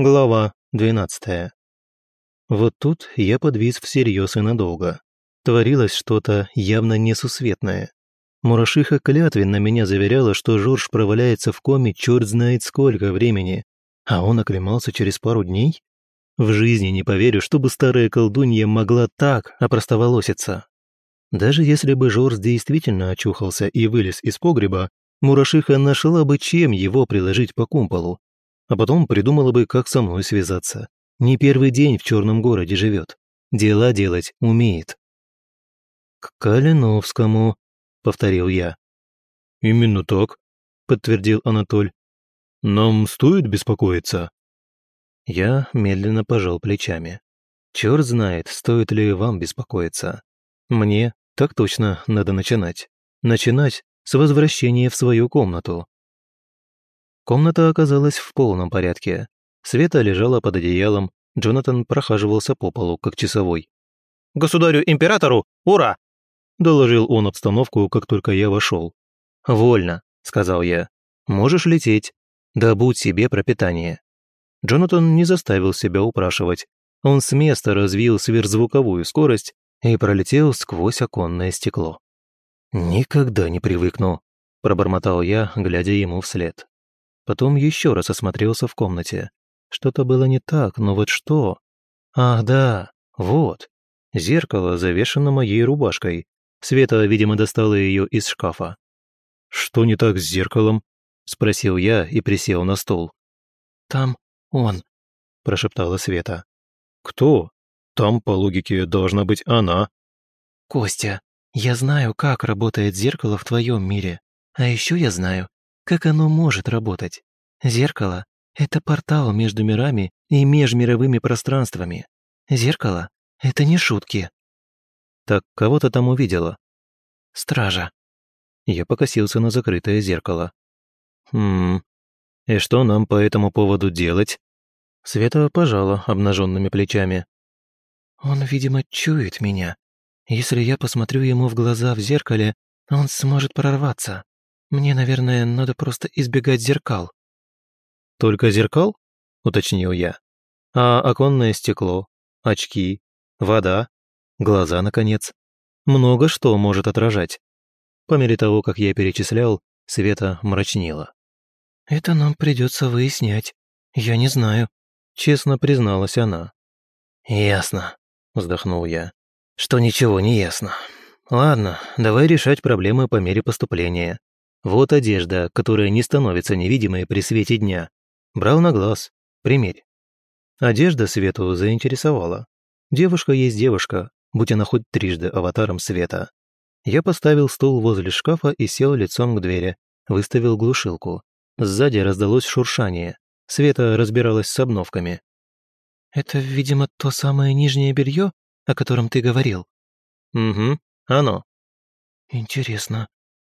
Глава 12. Вот тут я подвис всерьез и надолго. Творилось что-то явно несусветное. Мурашиха клятвенно меня заверяла, что Жорж проваляется в коме черт знает сколько времени, а он оклемался через пару дней? В жизни не поверю, чтобы старая колдунья могла так опростоволоситься. Даже если бы Жорж действительно очухался и вылез из погреба, Мурашиха нашла бы чем его приложить по кумполу, а потом придумала бы, как со мной связаться. Не первый день в черном городе живет. Дела делать умеет. «К Калиновскому», — повторил я. «Именно так», — подтвердил Анатоль. «Нам стоит беспокоиться?» Я медленно пожал плечами. Черт знает, стоит ли вам беспокоиться. Мне так точно надо начинать. Начинать с возвращения в свою комнату. Комната оказалась в полном порядке. Света лежала под одеялом, Джонатан прохаживался по полу, как часовой. «Государю-императору! Ура!» Доложил он обстановку, как только я вошел. «Вольно», — сказал я. «Можешь лететь. Добудь себе пропитание». Джонатан не заставил себя упрашивать. Он с места развил сверхзвуковую скорость и пролетел сквозь оконное стекло. «Никогда не привыкну», — пробормотал я, глядя ему вслед. Потом еще раз осмотрелся в комнате. Что-то было не так, но вот что? Ах, да, вот. Зеркало завешено моей рубашкой. Света, видимо, достала ее из шкафа. «Что не так с зеркалом?» – спросил я и присел на стол. «Там он», – прошептала Света. «Кто? Там, по логике, должна быть она». «Костя, я знаю, как работает зеркало в твоем мире. А еще я знаю, как оно может работать. Зеркало — это портал между мирами и межмировыми пространствами. Зеркало — это не шутки. Так кого то там увидела? Стража. Я покосился на закрытое зеркало. Хм, и что нам по этому поводу делать? Света пожала обнаженными плечами. Он, видимо, чует меня. Если я посмотрю ему в глаза в зеркале, он сможет прорваться. Мне, наверное, надо просто избегать зеркал». «Только зеркал?» — уточнил я. «А оконное стекло, очки, вода, глаза, наконец. Много что может отражать». По мере того, как я перечислял, Света мрачнела. «Это нам придется выяснять. Я не знаю», — честно призналась она. «Ясно», — вздохнул я, — «что ничего не ясно. Ладно, давай решать проблемы по мере поступления. Вот одежда, которая не становится невидимой при свете дня. Брал на глаз. Примерь. Одежда Свету заинтересовала. Девушка есть девушка, будь она хоть трижды аватаром света. Я поставил стул возле шкафа и сел лицом к двери, выставил глушилку. Сзади раздалось шуршание. Света разбиралась с обновками. «Это, видимо, то самое нижнее белье, о котором ты говорил?» «Угу, оно». «Интересно,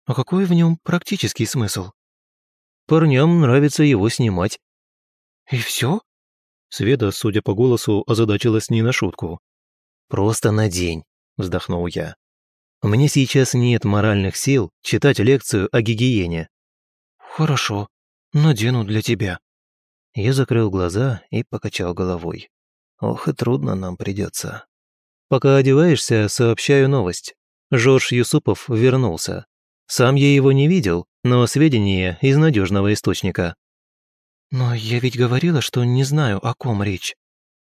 а какой в нем практический смысл? Парням нравится его снимать. И все? Света, судя по голосу, озадачилась не на шутку. «Просто на день», — вздохнул я. «У меня сейчас нет моральных сил читать лекцию о гигиене». «Хорошо, надену для тебя». Я закрыл глаза и покачал головой. Ох, и трудно нам придется. Пока одеваешься, сообщаю новость. Жорж Юсупов вернулся. Сам я его не видел, но сведения из надежного источника. Но я ведь говорила, что не знаю, о ком речь.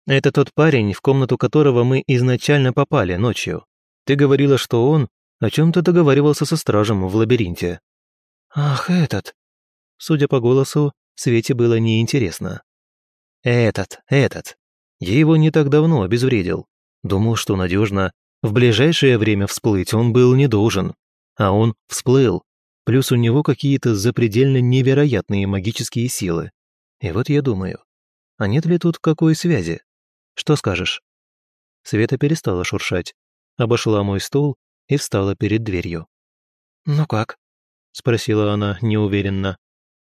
Это тот парень, в комнату которого мы изначально попали ночью. Ты говорила, что он о чем-то договаривался со стражем в лабиринте. Ах, этот. Судя по голосу, Свете было неинтересно. Этот, этот. Я его не так давно обезвредил. Думал, что надежно. В ближайшее время всплыть он был не должен. А он всплыл. Плюс у него какие-то запредельно невероятные магические силы. И вот я думаю, а нет ли тут какой связи? Что скажешь?» Света перестала шуршать, обошла мой стол и встала перед дверью. «Ну как?» — спросила она неуверенно.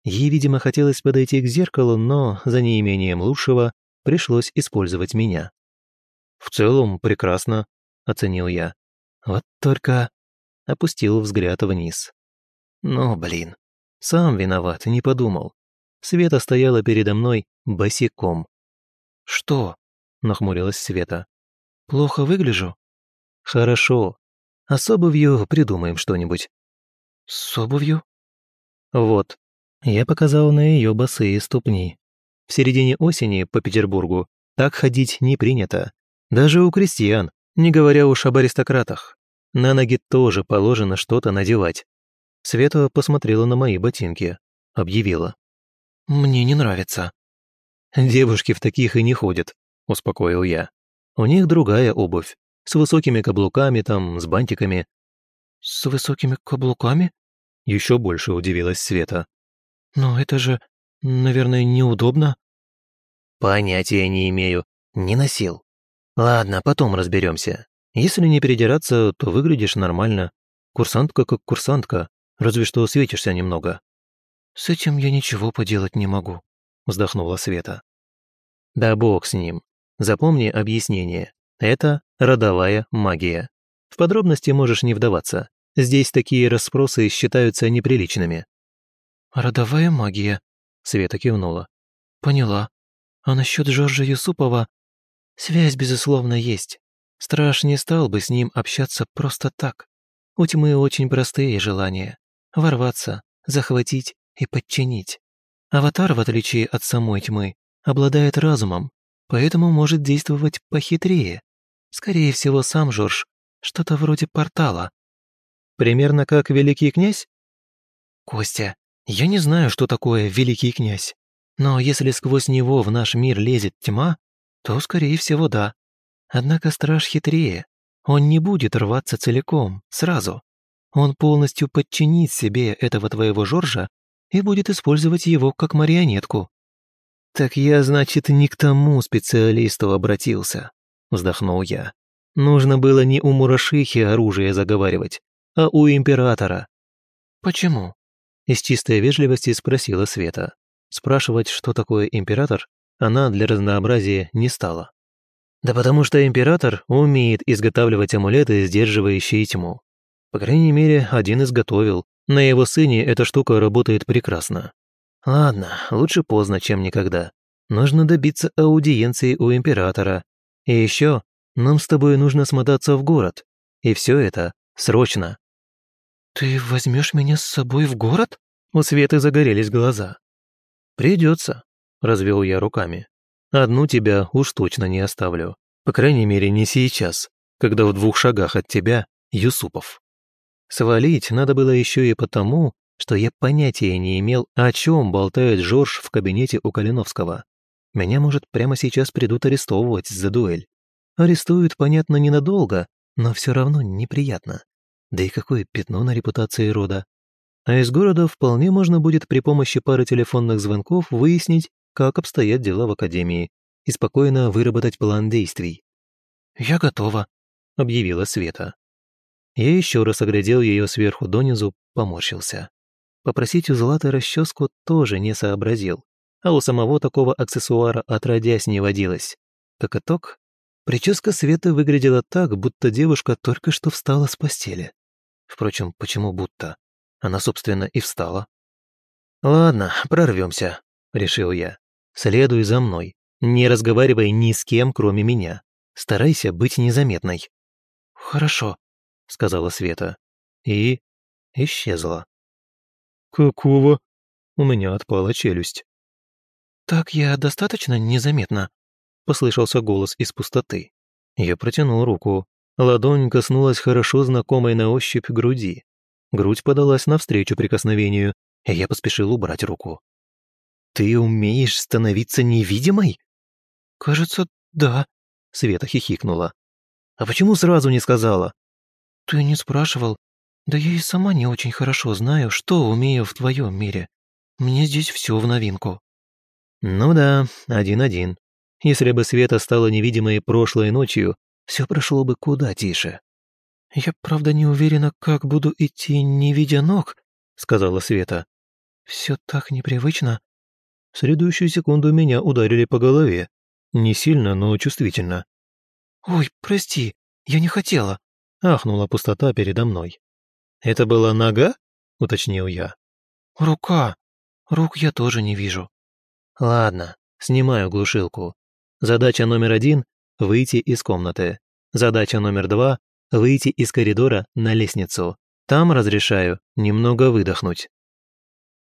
Ей, видимо, хотелось подойти к зеркалу, но, за неимением лучшего, пришлось использовать меня. «В целом, прекрасно», — оценил я. «Вот только...» опустил взгляд вниз. Ну, блин, сам виноват, не подумал. Света стояла передо мной босиком, «Что?» – нахмурилась Света. «Плохо выгляжу?» «Хорошо. А с обувью придумаем что-нибудь». «С обувью?» «Вот». Я показал на ее босые ступни. В середине осени по Петербургу так ходить не принято. Даже у крестьян, не говоря уж об аристократах. На ноги тоже положено что-то надевать. Света посмотрела на мои ботинки, объявила. «Мне не нравится». «Девушки в таких и не ходят», – успокоил я. «У них другая обувь, с высокими каблуками там, с бантиками». «С высокими каблуками?» Еще больше удивилась Света. «Но это же, наверное, неудобно». «Понятия не имею. Не носил. Ладно, потом разберемся. Если не передираться, то выглядишь нормально. Курсантка как курсантка, разве что светишься немного». «С этим я ничего поделать не могу», — вздохнула Света. «Да бог с ним. Запомни объяснение. Это родовая магия. В подробности можешь не вдаваться. Здесь такие расспросы считаются неприличными». «Родовая магия», — Света кивнула. «Поняла. А насчет Жоржа Юсупова связь, безусловно, есть. Страж не стал бы с ним общаться просто так. У тьмы очень простые желания. Ворваться, захватить и подчинить. Аватар, в отличие от самой тьмы, обладает разумом, поэтому может действовать похитрее. Скорее всего, сам Жорж что-то вроде портала. Примерно как великий князь? Костя, я не знаю, что такое великий князь. Но если сквозь него в наш мир лезет тьма, то, скорее всего, да. Однако страж хитрее. Он не будет рваться целиком, сразу. Он полностью подчинит себе этого твоего Жоржа и будет использовать его как марионетку. «Так я, значит, не к тому специалисту обратился», — вздохнул я. «Нужно было не у Мурашихи оружие заговаривать, а у императора». «Почему?» — из чистой вежливости спросила Света. Спрашивать, что такое император, она для разнообразия не стала. Да потому что император умеет изготавливать амулеты, сдерживающие тьму. По крайней мере, один изготовил, на его сыне эта штука работает прекрасно. Ладно, лучше поздно, чем никогда. Нужно добиться аудиенции у императора. И еще нам с тобой нужно смотаться в город. И все это срочно. «Ты возьмешь меня с собой в город?» У Светы загорелись глаза. «Придется», — развел я руками. «Одну тебя уж точно не оставлю. По крайней мере, не сейчас, когда в двух шагах от тебя Юсупов». Свалить надо было еще и потому, что я понятия не имел, о чем болтает Жорж в кабинете у Калиновского. Меня, может, прямо сейчас придут арестовывать за дуэль. Арестуют, понятно, ненадолго, но все равно неприятно. Да и какое пятно на репутации рода. А из города вполне можно будет при помощи пары телефонных звонков выяснить, как обстоят дела в академии, и спокойно выработать план действий. «Я готова», — объявила Света. Я еще раз оглядел ее сверху донизу, поморщился. Попросить у Златы расческу тоже не сообразил, а у самого такого аксессуара отродясь не водилось. Как итог, прическа Светы выглядела так, будто девушка только что встала с постели. Впрочем, почему будто? Она, собственно, и встала. «Ладно, прорвемся», — решил я. «Следуй за мной. Не разговаривай ни с кем, кроме меня. Старайся быть незаметной». «Хорошо», — сказала Света. И исчезла. «Какого?» У меня отпала челюсть. «Так я достаточно незаметна?» — послышался голос из пустоты. Я протянул руку. Ладонь коснулась хорошо знакомой на ощупь груди. Грудь подалась навстречу прикосновению, и я поспешил убрать руку. «Ты умеешь становиться невидимой?» «Кажется, да», — Света хихикнула. «А почему сразу не сказала?» «Ты не спрашивал. Да я и сама не очень хорошо знаю, что умею в твоем мире. Мне здесь все в новинку». «Ну да, один-один. Если бы Света стала невидимой прошлой ночью, все прошло бы куда тише». «Я, правда, не уверена, как буду идти, не видя ног», — сказала Света. «Все так непривычно». В следующую секунду меня ударили по голове. Не сильно, но чувствительно. «Ой, прости, я не хотела», ахнула пустота передо мной. «Это была нога?» — уточнил я. «Рука. Рук я тоже не вижу». «Ладно, снимаю глушилку. Задача номер один – выйти из комнаты. Задача номер два – выйти из коридора на лестницу. Там разрешаю немного выдохнуть.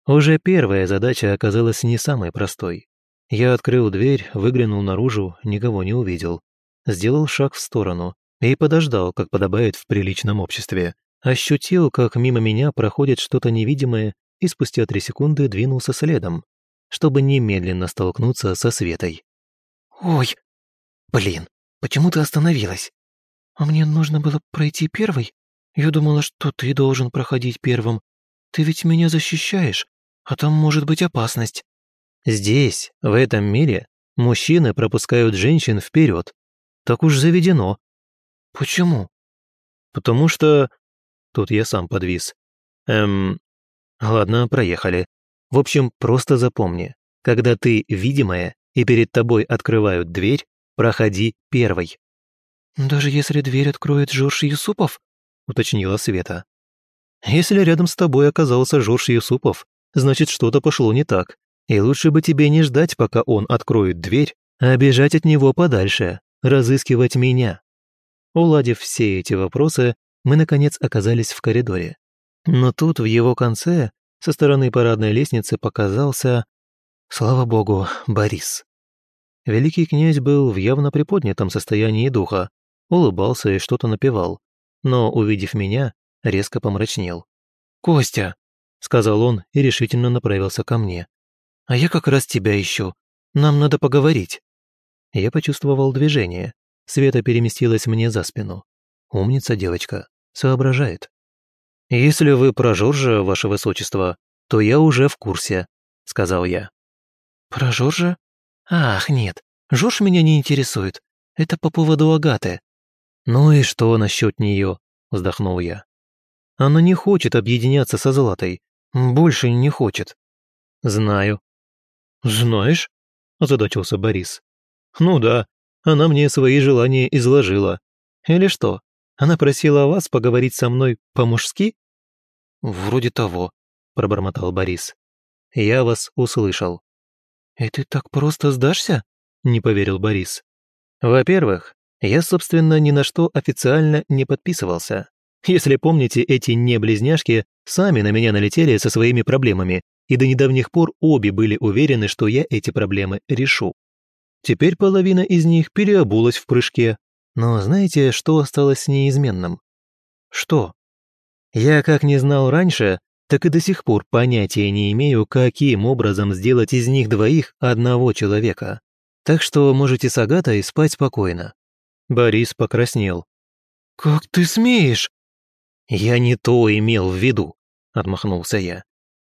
Уже первая задача оказалась не самой простой. Я открыл дверь, выглянул наружу, никого не увидел. Сделал шаг в сторону и подождал, как подобает в приличном обществе. Ощутил, как мимо меня проходит что-то невидимое, и спустя три секунды двинулся следом, чтобы немедленно столкнуться со Светой. «Ой, блин, почему ты остановилась?» «А мне нужно было пройти первой? Я думала, что ты должен проходить первым. Ты ведь меня защищаешь, а там может быть опасность». Здесь, в этом мире, мужчины пропускают женщин вперед. Так уж заведено. Почему? Потому что... Тут я сам подвис. Эм... Ладно, проехали. В общем, просто запомни. Когда ты видимая, и перед тобой открывают дверь, проходи первой. «Даже если дверь откроет Жорж Юсупов?» — уточнила Света. «Если рядом с тобой оказался Жорж Юсупов, значит, что-то пошло не так, и лучше бы тебе не ждать, пока он откроет дверь, а бежать от него подальше, разыскивать меня». Уладив все эти вопросы, мы, наконец, оказались в коридоре. Но тут, в его конце, со стороны парадной лестницы показался, слава богу, Борис. Великий князь был в явно приподнятом состоянии духа, улыбался и что-то напевал, но, увидев меня, резко помрачнел. «Костя!» — сказал он и решительно направился ко мне. «А я как раз тебя ищу. Нам надо поговорить». Я почувствовал движение. Света переместилась мне за спину. Умница девочка, соображает. «Если вы про Жоржа, ваше высочество, то я уже в курсе», — сказал я. «Про Жоржа? Ах, нет, Жорж меня не интересует. Это по поводу Агаты». «Ну и что насчет нее?» — вздохнул я. «Она не хочет объединяться со Златой. Больше не хочет». «Знаю». «Знаешь?» — озадачился Борис. «Ну да, она мне свои желания изложила. Или что, она просила вас поговорить со мной по-мужски?» «Вроде того», — пробормотал Борис. «Я вас услышал». «И ты так просто сдашься?» — не поверил Борис. «Во-первых, я, собственно, ни на что официально не подписывался. Если помните, эти не-близняшки сами на меня налетели со своими проблемами, и до недавних пор обе были уверены, что я эти проблемы решу. Теперь половина из них переобулась в прыжке. Но знаете, что осталось неизменным? Что? Я как не знал раньше, так и до сих пор понятия не имею, каким образом сделать из них двоих одного человека. Так что можете с Агатой спать спокойно». Борис покраснел. «Как ты смеешь?» «Я не то имел в виду», — отмахнулся я.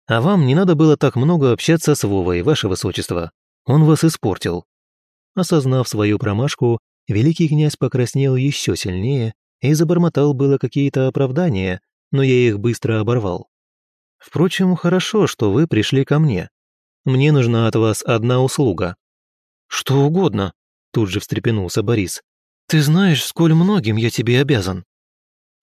«А вам не надо было так много общаться с Вовой, ваше высочество. Он вас испортил». Осознав свою промашку, великий князь покраснел еще сильнее и забормотал было какие-то оправдания, но я их быстро оборвал. «Впрочем, хорошо, что вы пришли ко мне. Мне нужна от вас одна услуга». «Что угодно», — тут же встрепенулся Борис. «Ты знаешь, сколь многим я тебе обязан».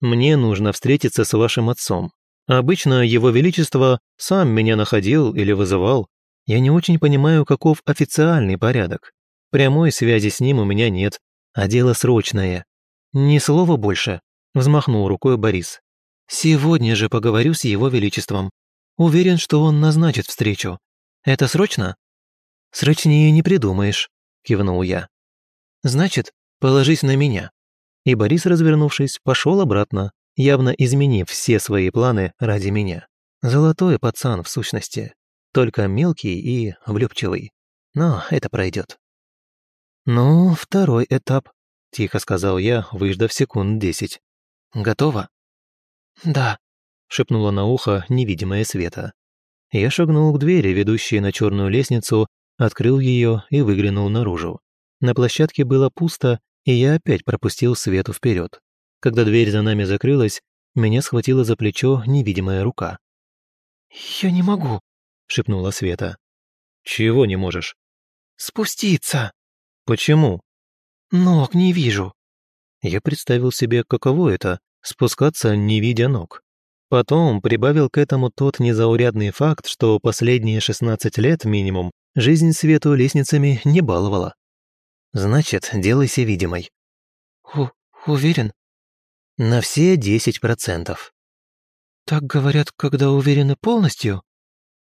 «Мне нужно встретиться с вашим отцом. Обычно его величество сам меня находил или вызывал. Я не очень понимаю, каков официальный порядок. Прямой связи с ним у меня нет, а дело срочное. Ни слова больше, взмахнул рукой Борис. Сегодня же поговорю с его величеством. Уверен, что он назначит встречу. Это срочно? Срочнее не придумаешь, кивнул я. Значит, положись на меня. И Борис, развернувшись, пошел обратно, явно изменив все свои планы ради меня. Золотой пацан в сущности, только мелкий и влюбчивый. Но это пройдет. «Ну, второй этап», — тихо сказал я, выждав секунд десять. «Готово?» «Да», — шепнула на ухо невидимая Света. Я шагнул к двери, ведущей на черную лестницу, открыл ее и выглянул наружу. На площадке было пусто, и я опять пропустил Свету вперед. Когда дверь за нами закрылась, меня схватила за плечо невидимая рука. «Я не могу», — шепнула Света. «Чего не можешь?» «Спуститься». «Почему?» «Ног не вижу». Я представил себе, каково это – спускаться, не видя ног. Потом прибавил к этому тот незаурядный факт, что последние 16 лет минимум жизнь Свету лестницами не баловала. Значит, делайся видимой. У уверен? На все десять процентов. Так говорят, когда уверены полностью?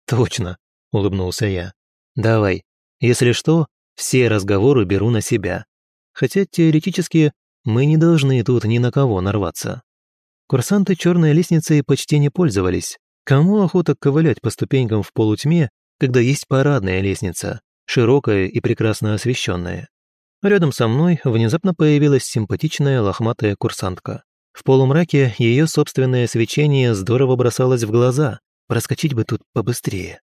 Точно, улыбнулся я. Давай, если что, все разговоры беру на себя. Хотя теоретически мы не должны тут ни на кого нарваться. Курсанты черной лестницей почти не пользовались. Кому охота ковылять по ступенькам в полутьме, когда есть парадная лестница, широкая и прекрасно освещенная? Рядом со мной внезапно появилась симпатичная лохматая курсантка. В полумраке ее собственное свечение здорово бросалось в глаза, проскочить бы тут побыстрее.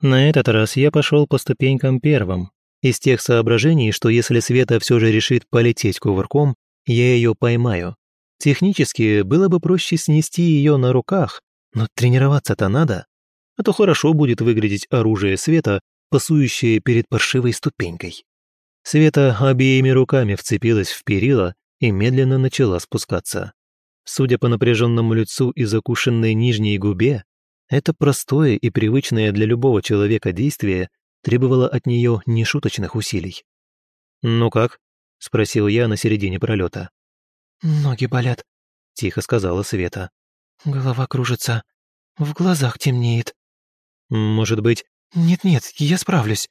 На этот раз я пошел по ступенькам первым, из тех соображений, что если Света все же решит полететь кувырком, я ее поймаю. Технически было бы проще снести ее на руках, но тренироваться-то надо. А то хорошо будет выглядеть оружие Света, пасующее перед паршивой ступенькой. Света обеими руками вцепилась в перила и медленно начала спускаться. Судя по напряженному лицу и закушенной нижней губе, это простое и привычное для любого человека действие требовало от нее нешуточных усилий. «Ну как?» — спросил я на середине пролета. «Ноги болят», — тихо сказала Света. «Голова кружится, в глазах темнеет». «Может быть...» «Нет-нет, я справлюсь».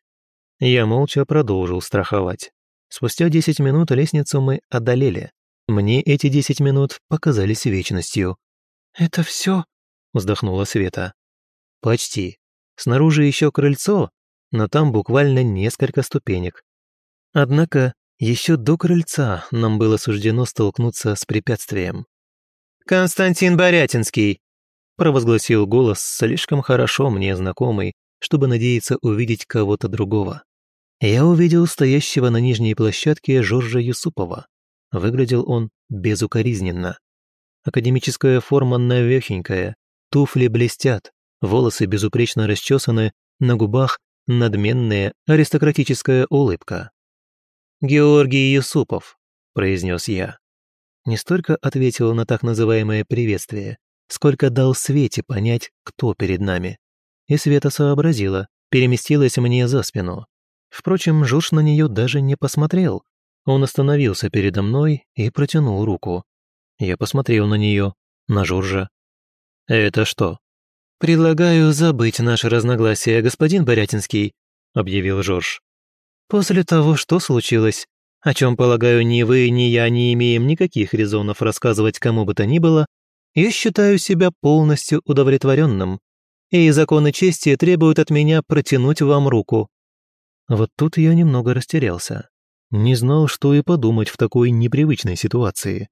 Я молча продолжил страховать. Спустя десять минут лестницу мы одолели. Мне эти десять минут показались вечностью. «Это все? вздохнула Света. «Почти. Снаружи еще крыльцо, но там буквально несколько ступенек. Однако еще до крыльца нам было суждено столкнуться с препятствием. «Константин Борятинский!» – провозгласил голос, слишком хорошо мне знакомый, чтобы надеяться увидеть кого-то другого. Я увидел стоящего на нижней площадке Жоржа Юсупова. Выглядел он безукоризненно. Академическая форма навехенькая, туфли блестят, волосы безупречно расчесаны, на губах надменная аристократическая улыбка. «Георгий Юсупов», – произнес я. Не столько ответил на так называемое приветствие, сколько дал Свете понять, кто перед нами. И Света сообразила, переместилась мне за спину. Впрочем, Жуж на нее даже не посмотрел. Он остановился передо мной и протянул руку. Я посмотрел на нее, на Жоржа. «Это что?» «Предлагаю забыть наше разногласие, господин Борятинский», — объявил Жорж. После того, что случилось, о чем, полагаю, ни вы, ни я не имеем никаких резонов рассказывать кому бы то ни было, я считаю себя полностью удовлетворенным, и законы чести требуют от меня протянуть вам руку». Вот тут я немного растерялся. Не знал, что и подумать в такой непривычной ситуации.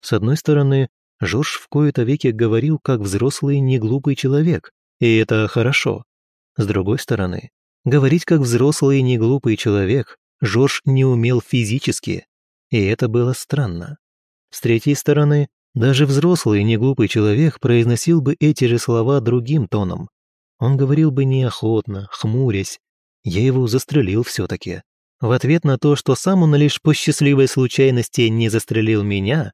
С одной стороны, Жорж в кои-то веки говорил как взрослый неглупый человек, и это хорошо. С другой стороны, Говорить как взрослый неглупый человек Жорж не умел физически, и это было странно. С третьей стороны, даже взрослый неглупый человек произносил бы эти же слова другим тоном. Он говорил бы неохотно, хмурясь. Я его застрелил все-таки. В ответ на то, что сам он лишь по счастливой случайности не застрелил меня,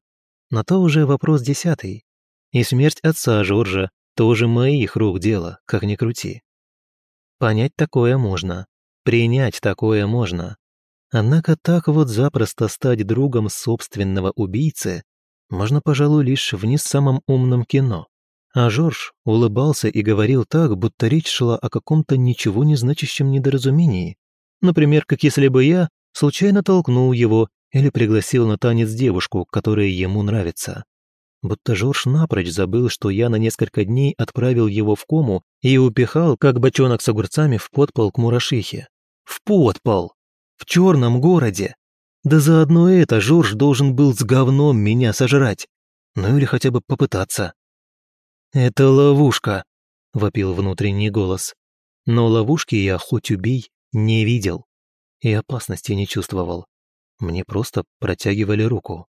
на то уже вопрос десятый. И смерть отца Жоржа тоже моих рук дело, как ни крути. Понять такое можно, принять такое можно. Однако так вот запросто стать другом собственного убийцы можно, пожалуй, лишь в не самом умном кино. А Жорж улыбался и говорил так, будто речь шла о каком-то ничего не значащем недоразумении. Например, как если бы я случайно толкнул его или пригласил на танец девушку, которая ему нравится будто Жорж напрочь забыл, что я на несколько дней отправил его в кому и упихал, как бочонок с огурцами, в подпол к мурашихе. В подпол! В черном городе! Да заодно это Жорж должен был с говном меня сожрать. Ну или хотя бы попытаться. «Это ловушка», — вопил внутренний голос. Но ловушки я, хоть убей, не видел. И опасности не чувствовал. Мне просто протягивали руку.